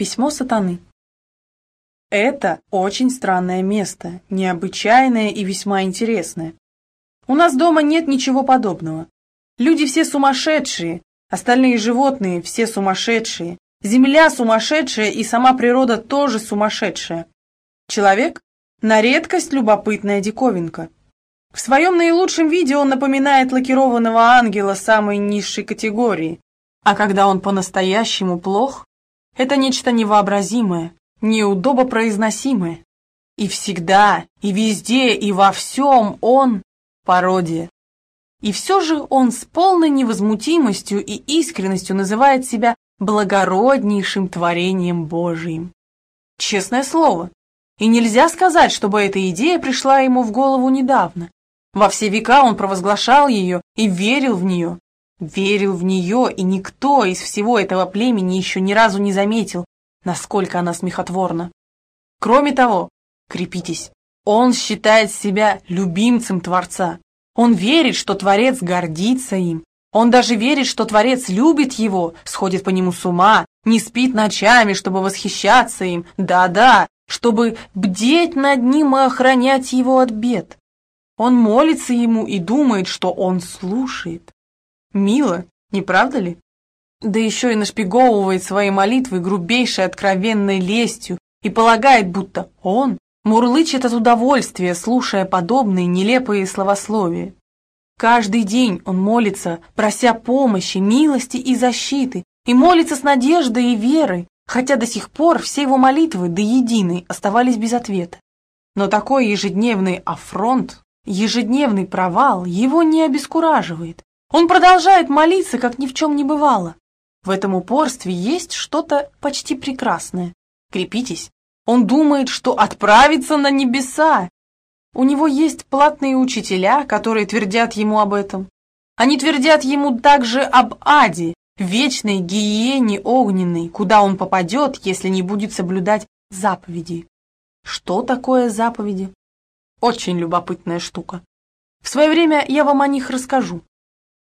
Письмо сатаны. Это очень странное место, необычайное и весьма интересное. У нас дома нет ничего подобного. Люди все сумасшедшие, остальные животные все сумасшедшие, земля сумасшедшая и сама природа тоже сумасшедшая. Человек – на редкость любопытная диковинка. В своем наилучшем виде он напоминает лакированного ангела самой низшей категории, а когда он по-настоящему плох, это нечто невообразимое, неудобопроизносимое. И всегда, и везде, и во всем он – пародия. И все же он с полной невозмутимостью и искренностью называет себя благороднейшим творением Божиим. Честное слово. И нельзя сказать, чтобы эта идея пришла ему в голову недавно. Во все века он провозглашал ее и верил в нее, верил в нее, и никто из всего этого племени еще ни разу не заметил, насколько она смехотворна. Кроме того, крепитесь, он считает себя любимцем Творца. Он верит, что Творец гордится им. Он даже верит, что Творец любит его, сходит по нему с ума, не спит ночами, чтобы восхищаться им. Да-да, чтобы бдеть над ним и охранять его от бед. Он молится ему и думает, что он слушает. Мило, не правда ли? Да еще и нашпиговывает свои молитвы грубейшей откровенной лестью и полагает, будто он мурлычет от удовольствия, слушая подобные нелепые словословия. Каждый день он молится, прося помощи, милости и защиты, и молится с надеждой и верой, хотя до сих пор все его молитвы до единой оставались без ответа. Но такой ежедневный афронт, ежедневный провал его не обескураживает, он продолжает молиться, как ни в чем не бывало. В этом упорстве есть что-то почти прекрасное. Крепитесь. Он думает, что отправится на небеса. У него есть платные учителя, которые твердят ему об этом. Они твердят ему также об аде, вечной гиене огненной, куда он попадет, если не будет соблюдать заповеди. Что такое заповеди? Очень любопытная штука. В свое время я вам о них расскажу.